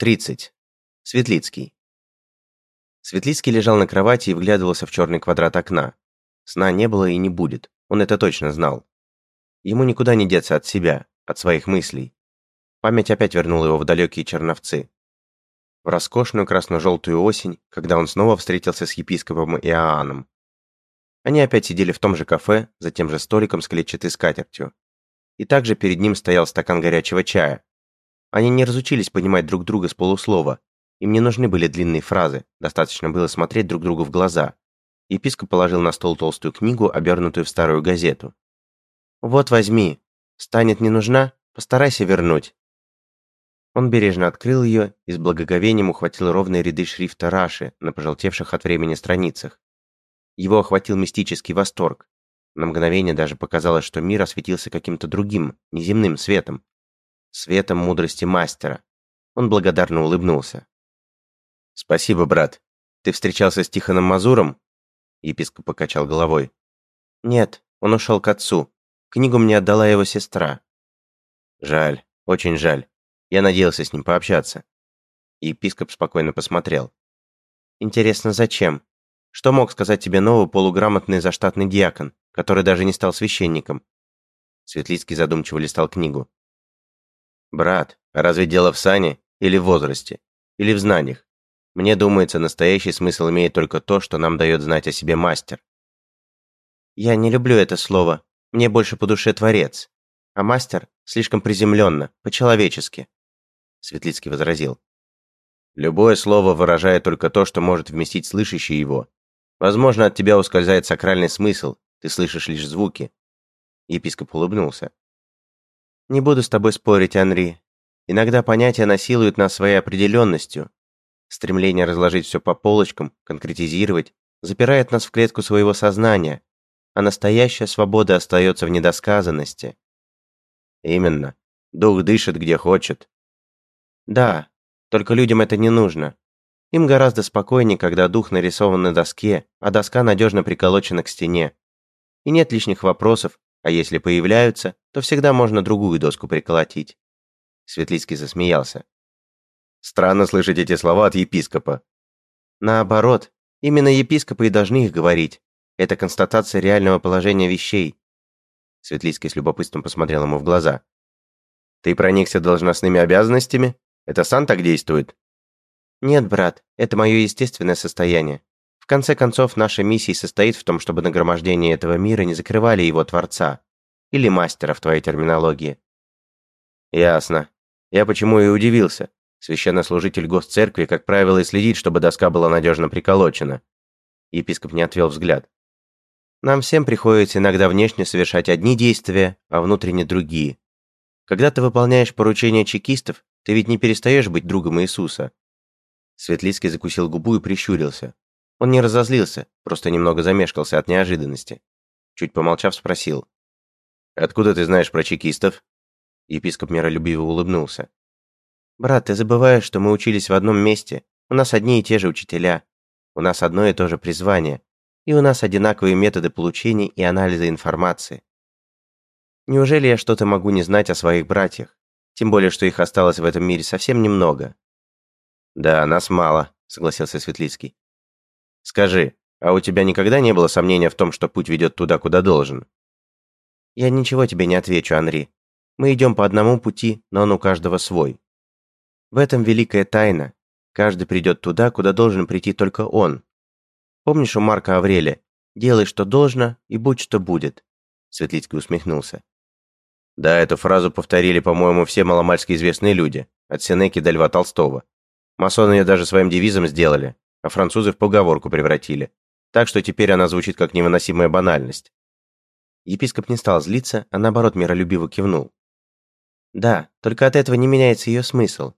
30. Светлицкий. Светлицкий лежал на кровати и вглядывался в черный квадрат окна. Сна не было и не будет, он это точно знал. Ему никуда не деться от себя, от своих мыслей. Память опять вернула его в далекие Черновцы. В роскошную красно-желтую осень, когда он снова встретился с епископом Иоанном. Они опять сидели в том же кафе, за тем же столиком с клетчатой скатертью. И также перед ним стоял стакан горячего чая, они не разучились понимать друг друга с полуслова. Им не нужны были длинные фразы, достаточно было смотреть друг другу в глаза. Епископ положил на стол толстую книгу, обернутую в старую газету. «Вот возьми. Станет не нужна? Постарайся вернуть». Он бережно открыл ее и с благоговением ухватил ровные ряды шрифта Раши на пожелтевших от времени страницах. Его охватил мистический восторг. На мгновение даже показалось, что мир осветился каким-то другим, неземным светом, светом мудрости мастера. Он благодарно улыбнулся. «Спасибо, брат. Ты встречался с Тихоном Мазуром?» Епископ покачал головой. «Нет, он ушел к отцу. Книгу мне отдала его сестра». «Жаль, очень жаль. Я надеялся с ним пообщаться». Епископ спокойно посмотрел. «Интересно, зачем? Что мог сказать тебе новый полуграмотный заштатный диакон, который даже не стал священником?» Светлицкий задумчиво листал книгу. Брат, а разве дело в сане или в возрасте? Или в знаниях? Мне думается, настоящий смысл имеет только то, что нам дает знать о себе мастер. Я не люблю это слово. Мне больше по душе творец. А мастер слишком приземленно, по-человечески. Светлицкий возразил. Любое слово выражает только то, что может вместить слышащий его. Возможно, от тебя ускользает сакральный смысл, ты слышишь лишь звуки. Епископ улыбнулся. Не буду с тобой спорить, Анри. Иногда понятия насилуют нас своей определенностью. Стремление разложить все по полочкам, конкретизировать, запирает нас в клетку своего сознания, а настоящая свобода остается в недосказанности. Именно. Дух дышит где хочет. Да, только людям это не нужно. Им гораздо спокойнее, когда дух нарисован на доске, а доска надежно приколочена к стене. И нет лишних вопросов, а если появляются, то всегда можно другую доску приколотить. Светлицкий засмеялся. Странно слышать эти слова от епископа. Наоборот, именно епископы и должны их говорить. Это констатация реального положения вещей. Светлицкий с любопытством посмотрел ему в глаза. Ты проникся должностными обязанностями? Это сан так действует? Нет, брат, это мое естественное состояние конце концов, наша миссия состоит в том, чтобы нагромождение этого мира не закрывали его Творца. Или Мастера в твоей терминологии. Ясно. Я почему и удивился. Священнослужитель госцеркви, как правило, и следит, чтобы доска была надежно приколочена. Епископ не отвел взгляд. Нам всем приходится иногда внешне совершать одни действия, а внутренне другие. Когда ты выполняешь поручения чекистов, ты ведь не перестаешь быть другом Иисуса. Светлицкий закусил губу и прищурился. Он не разозлился, просто немного замешкался от неожиданности. Чуть помолчав, спросил. «Откуда ты знаешь про чекистов?» Епископ миролюбиво улыбнулся. «Брат, ты забываешь, что мы учились в одном месте. У нас одни и те же учителя. У нас одно и то же призвание. И у нас одинаковые методы получения и анализа информации. Неужели я что-то могу не знать о своих братьях? Тем более, что их осталось в этом мире совсем немного». «Да, нас мало», — согласился Светлицкий. Скажи, а у тебя никогда не было сомнения в том, что путь ведет туда, куда должен? Я ничего тебе не отвечу, Анри. Мы идем по одному пути, но он у каждого свой. В этом великая тайна. Каждый придет туда, куда должен прийти только он. Помнишь у Марка Авреля «Делай, что должно, и будь, что будет», Светлицкий усмехнулся. Да, эту фразу повторили, по-моему, все маломальски известные люди, от Сенеки до Льва Толстого. Масоны ее даже своим девизом сделали, а французы в поговорку превратили. Так что теперь она звучит как невыносимая банальность. Епископ не стал злиться, а наоборот миролюбиво кивнул. Да, только от этого не меняется ее смысл.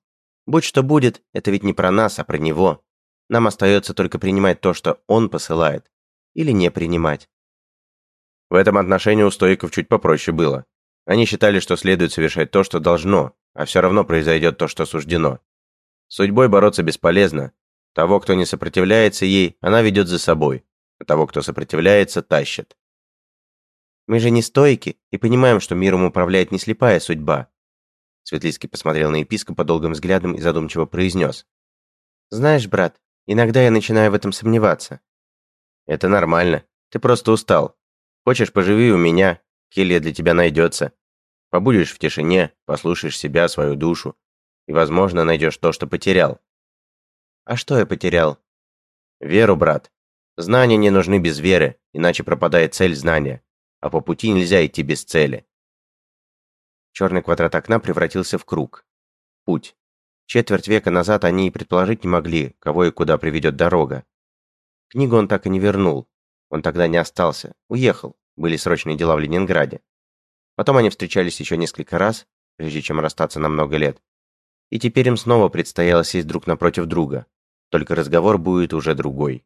Будь что будет, это ведь не про нас, а про него. Нам остается только принимать то, что он посылает. Или не принимать. В этом отношении у стоиков чуть попроще было. Они считали, что следует совершать то, что должно, а все равно произойдет то, что суждено. Судьбой бороться бесполезно, того, кто не сопротивляется ей, она ведет за собой, а того, кто сопротивляется, тащит. Мы же не стойки и понимаем, что миром управляет не слепая судьба. Светлицкий посмотрел на епископа долгим взглядом и задумчиво произнес. «Знаешь, брат, иногда я начинаю в этом сомневаться». «Это нормально. Ты просто устал. Хочешь, поживи у меня, келья для тебя найдется. Побудешь в тишине, послушаешь себя, свою душу, и, возможно, найдешь то, что потерял». «А что я потерял?» «Веру, брат. Знания не нужны без веры, иначе пропадает цель знания, а по пути нельзя идти без цели». Черный квадрат окна превратился в круг. Путь. Четверть века назад они и предположить не могли, кого и куда приведет дорога. Книгу он так и не вернул. Он тогда не остался, уехал, были срочные дела в Ленинграде. Потом они встречались еще несколько раз, прежде чем расстаться на много лет. И теперь им снова предстояло сесть друг напротив друга. Только разговор будет уже другой.